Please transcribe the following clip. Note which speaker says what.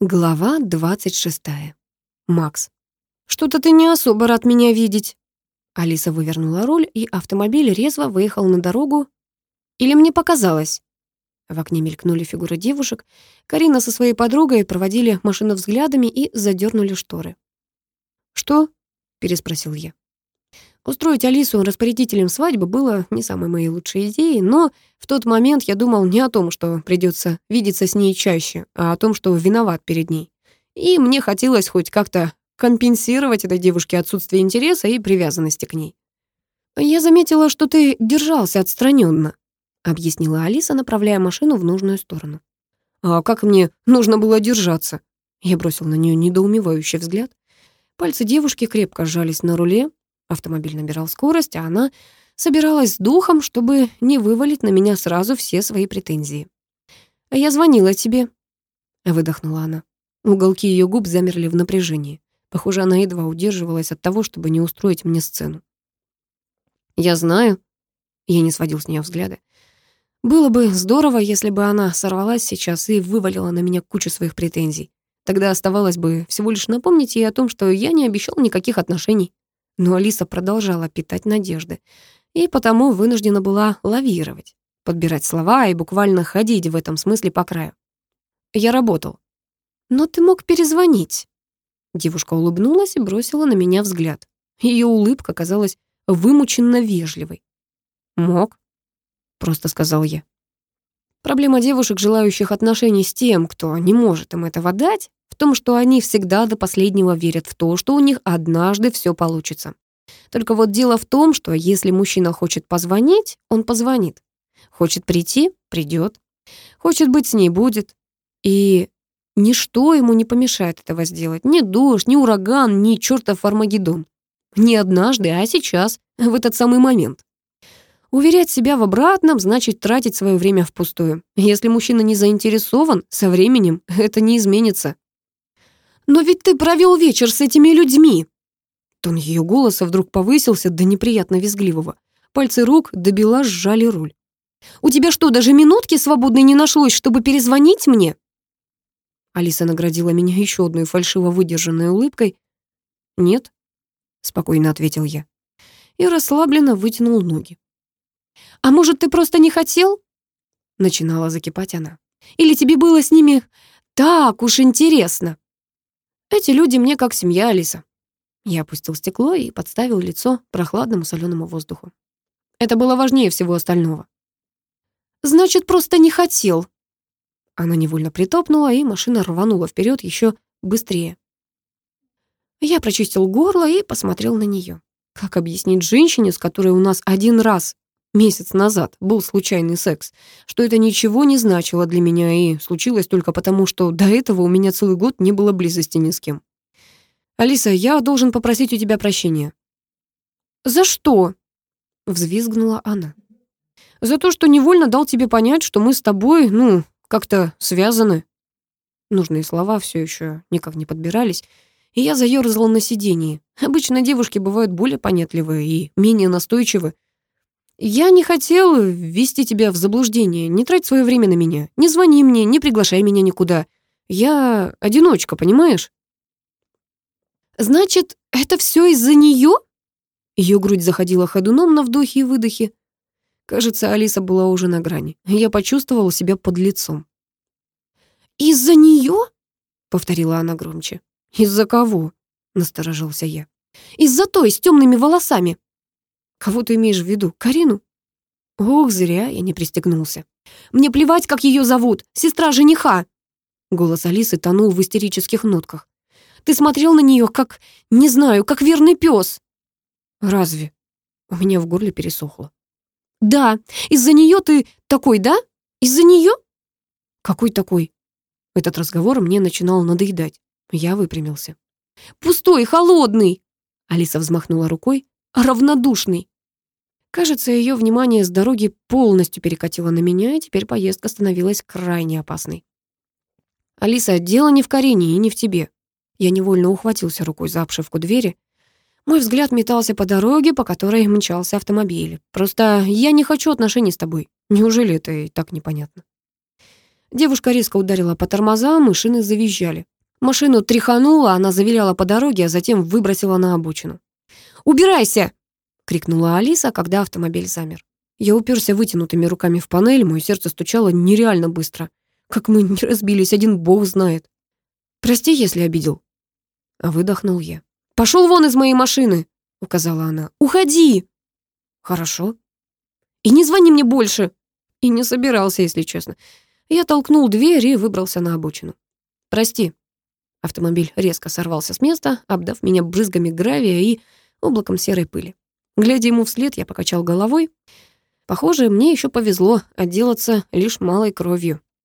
Speaker 1: Глава 26. Макс. «Что-то ты не особо рад меня видеть». Алиса вывернула руль, и автомобиль резво выехал на дорогу. «Или мне показалось?» В окне мелькнули фигуры девушек. Карина со своей подругой проводили машину взглядами и задернули шторы. «Что?» — переспросил я. Устроить Алису распорядителем свадьбы было не самой моей лучшей идеей, но в тот момент я думал не о том, что придется видеться с ней чаще, а о том, что виноват перед ней. И мне хотелось хоть как-то компенсировать этой девушке отсутствие интереса и привязанности к ней. «Я заметила, что ты держался отстраненно, объяснила Алиса, направляя машину в нужную сторону. «А как мне нужно было держаться?» Я бросил на нее недоумевающий взгляд. Пальцы девушки крепко сжались на руле, Автомобиль набирал скорость, а она собиралась с духом, чтобы не вывалить на меня сразу все свои претензии. «А я звонила тебе», — выдохнула она. Уголки ее губ замерли в напряжении. Похоже, она едва удерживалась от того, чтобы не устроить мне сцену. «Я знаю», — я не сводил с нее взгляда. «Было бы здорово, если бы она сорвалась сейчас и вывалила на меня кучу своих претензий. Тогда оставалось бы всего лишь напомнить ей о том, что я не обещал никаких отношений. Но Алиса продолжала питать надежды, и потому вынуждена была лавировать, подбирать слова и буквально ходить в этом смысле по краю. Я работал. «Но ты мог перезвонить». Девушка улыбнулась и бросила на меня взгляд. Ее улыбка казалась вымученно вежливой. «Мог», — просто сказал я. Проблема девушек, желающих отношений с тем, кто не может им этого дать, том, что они всегда до последнего верят в то, что у них однажды все получится. Только вот дело в том, что если мужчина хочет позвонить, он позвонит. Хочет прийти — придет. Хочет быть с ней — будет. И ничто ему не помешает этого сделать. Ни дождь, ни ураган, ни чертов Армагеддон. Не однажды, а сейчас, в этот самый момент. Уверять себя в обратном значит тратить свое время впустую. Если мужчина не заинтересован, со временем это не изменится. «Но ведь ты провел вечер с этими людьми!» Тон ее голоса вдруг повысился до неприятно визгливого. Пальцы рук добила сжали руль. «У тебя что, даже минутки свободной не нашлось, чтобы перезвонить мне?» Алиса наградила меня еще одной фальшиво выдержанной улыбкой. «Нет», — спокойно ответил я. И расслабленно вытянул ноги. «А может, ты просто не хотел?» Начинала закипать она. «Или тебе было с ними так уж интересно?» Эти люди мне как семья, Алиса. Я опустил стекло и подставил лицо прохладному соленому воздуху. Это было важнее всего остального. Значит, просто не хотел. Она невольно притопнула, и машина рванула вперед еще быстрее. Я прочистил горло и посмотрел на нее. Как объяснить женщине, с которой у нас один раз месяц назад был случайный секс, что это ничего не значило для меня и случилось только потому, что до этого у меня целый год не было близости ни с кем. «Алиса, я должен попросить у тебя прощения». «За что?» — взвизгнула она. «За то, что невольно дал тебе понять, что мы с тобой, ну, как-то связаны». Нужные слова все еще никак не подбирались, и я заёрзала на сиденье. Обычно девушки бывают более понятливые и менее настойчивы, «Я не хотел ввести тебя в заблуждение. Не трать свое время на меня. Не звони мне, не приглашай меня никуда. Я одиночка, понимаешь?» «Значит, это все из-за нее?» Ее грудь заходила ходуном на вдохе и выдохе. Кажется, Алиса была уже на грани. Я почувствовала себя под лицом. «Из-за нее?» — повторила она громче. «Из-за кого?» — насторожился я. «Из-за той с темными волосами». Кого ты имеешь в виду? Карину? Ох, зря я не пристегнулся. Мне плевать, как ее зовут. Сестра жениха. Голос Алисы тонул в истерических нотках. Ты смотрел на нее, как, не знаю, как верный пес. Разве? У меня в горле пересохло. Да, из-за нее ты такой, да? Из-за нее? Какой такой? Этот разговор мне начинал надоедать. Я выпрямился. Пустой, холодный. Алиса взмахнула рукой. Равнодушный. Кажется, ее внимание с дороги полностью перекатило на меня, и теперь поездка становилась крайне опасной. «Алиса, дело не в Карине и не в тебе». Я невольно ухватился рукой за обшивку двери. Мой взгляд метался по дороге, по которой мчался автомобиль. Просто я не хочу отношений с тобой. Неужели это и так непонятно? Девушка резко ударила по тормозам, и шины завизжали. Машину тряханула, она завиляла по дороге, а затем выбросила на обочину. «Убирайся!» — крикнула Алиса, когда автомобиль замер. Я уперся вытянутыми руками в панель, мое сердце стучало нереально быстро. Как мы не разбились, один бог знает. «Прости, если обидел». А выдохнул я. «Пошел вон из моей машины!» — указала она. «Уходи!» «Хорошо». «И не звони мне больше!» И не собирался, если честно. Я толкнул дверь и выбрался на обочину. «Прости». Автомобиль резко сорвался с места, обдав меня брызгами гравия и облаком серой пыли. Глядя ему вслед, я покачал головой. Похоже, мне еще повезло отделаться лишь малой кровью.